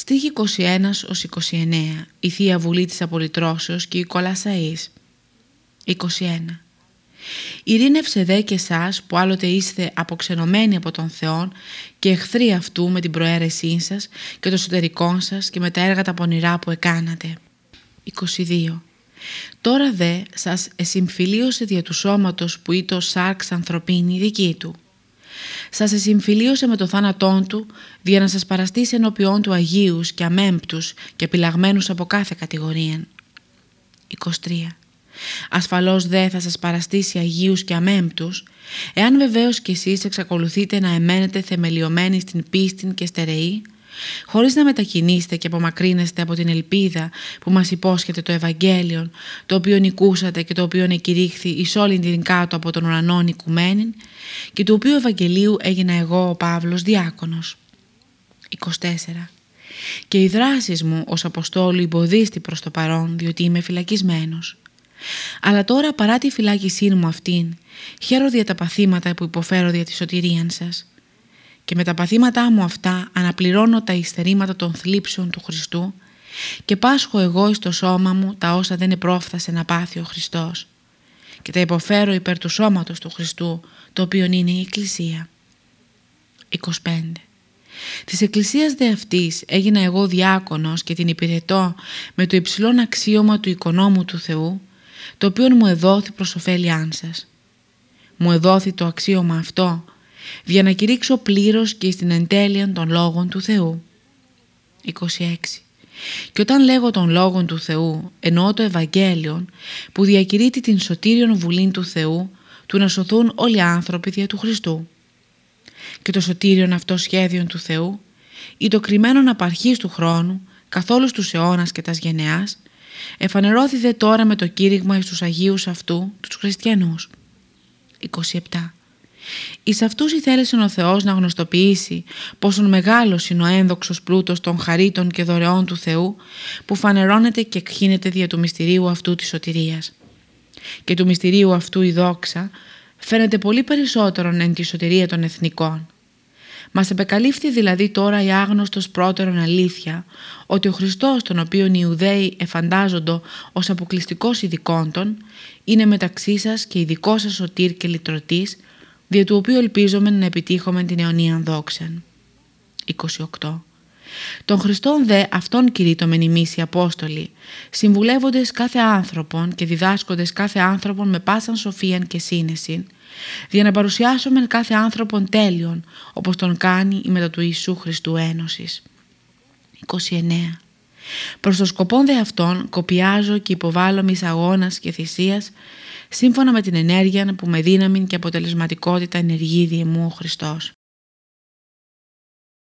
Στίχη 21 ως 29 Η Θεία Βουλή της Απολυτρώσεως και η Κολασαΐς 21 Ειρήνευσε δε και εσάς που άλλοτε είστε αποξενωμένοι από τον Θεό και εχθροί αυτού με την προαίρεσή σας και το εσωτερικό σας και με τα έργα τα πονηρά που εκάνατε. 22. Τώρα δε σας εσυμφιλίωσε δια του σώματος που είτο σάρξ ανθρωπίνη δική του. Σας εσυμφιλίωσε με το θάνατόν του δια να σας παραστήσει ενώπιόν του Αγίους και αμέμπτους και επιλαγμένους από κάθε κατηγορία. 23. Ασφαλώς δε θα σας παραστήσει Αγίους και αμέμπτους, εάν βεβαίως κι εσείς εξακολουθείτε να εμένετε θεμελιωμένοι στην πίστη και στερεή, χωρίς να μετακινήσετε και απομακρύνεστε από την ελπίδα που μας υπόσχεται το Ευαγγέλιο, το οποίο νικούσατε και το οποίο εκηρύχθη εις όλη την κάτω από τον ουρανό νικουμένη και του οποίου Ευαγγελίου έγινα εγώ ο Παύλος διάκονος. 24. Και οι δράσεις μου ως Αποστόλου εμποδίστη προς το παρόν διότι είμαι φυλακισμένος. Αλλά τώρα παρά τη φυλάκισή μου αυτήν, χαίρω δια τα παθήματα που υποφέρω δια τη σωτηρίαν σας. Και με τα παθήματά μου αυτά αναπληρώνω τα υστερήματα των θλίψεων του Χριστού και πάσχω εγώ εις το σώμα μου τα όσα δεν επρόφθασε να πάθει ο Χριστός και τα υποφέρω υπέρ του σώματος του Χριστού το οποίο είναι η Εκκλησία. 25. Της Εκκλησίας δε αυτής έγινα εγώ διάκονος και την υπηρετώ με το υψηλόν αξίωμα του οικονόμου του Θεού το οποίο μου εδόθη προς ωφέλιάν σας. Μου εδόθη το αξίωμα αυτό για να κηρύξω πλήρως και στην εντέλεια των λόγων του Θεού. 26. Και όταν λέγω των λόγων του Θεού εννοώ το Ευαγγέλιο που διακηρύττει την σωτήριον βουλήν του Θεού του να σωθούν όλοι οι άνθρωποι δια του Χριστού. Και το σωτήριον αυτό σχέδιο του Θεού ή το κρυμμένο απαρχής του χρόνου καθόλου στους αιώνας και τας γενεάς εφανερώθηδε τώρα με το κήρυγμα εις τους Αγίους αυτού, τους χριστιανούς. 27. Εις αυτούς ηθέλεσαι ο Θεός να γνωστοποιήσει πόσον μεγάλος είναι ο ένδοξος πλούτος των χαρίτων και δωρεών του Θεού που φανερώνεται και εκχύνεται δια του μυστηρίου αυτού της σωτηρίας. Και του μυστηρίου αυτού η δόξα φαίνεται πολύ περισσότερον εν τη σωτηρία των εθνικών. Μας επεκαλύφθη δηλαδή τώρα η άγνωστος πρώτερον αλήθεια ότι ο Χριστός τον οποίο οι Ιουδαίοι εφαντάζοντο ως αποκλειστικός ειδικόντων είναι μεταξύ σας και ειδικός σας σωτήρ και λυτρωτής δια του οποίου ελπίζομαι να επιτύχουμε την αιωνία δόξαν. 28. Τον Χριστόν δε αυτόν κηρύττωμεν εμείς οι Απόστολοι, συμβουλεύοντες κάθε άνθρωπον και διδάσκοντες κάθε άνθρωπον με πάσαν σοφίαν και σύνεσιν, για να παρουσιάσουμε κάθε άνθρωπον τέλειον, όπως τον κάνει η μετά του Ιησού Χριστού Ένωσης. 29. Προς το σκοπό δε αυτόν κοπιάζω και υποβάλλω μης αγώνας και θυσίας σύμφωνα με την ενέργεια που με δύναμη και αποτελεσματικότητα ενεργεί διεμού ο Χριστός.